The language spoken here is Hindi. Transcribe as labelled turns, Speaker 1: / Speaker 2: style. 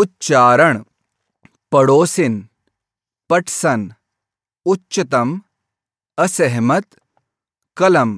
Speaker 1: उच्चारण पड़ोसिन पटसन उच्चतम असहमत कलम।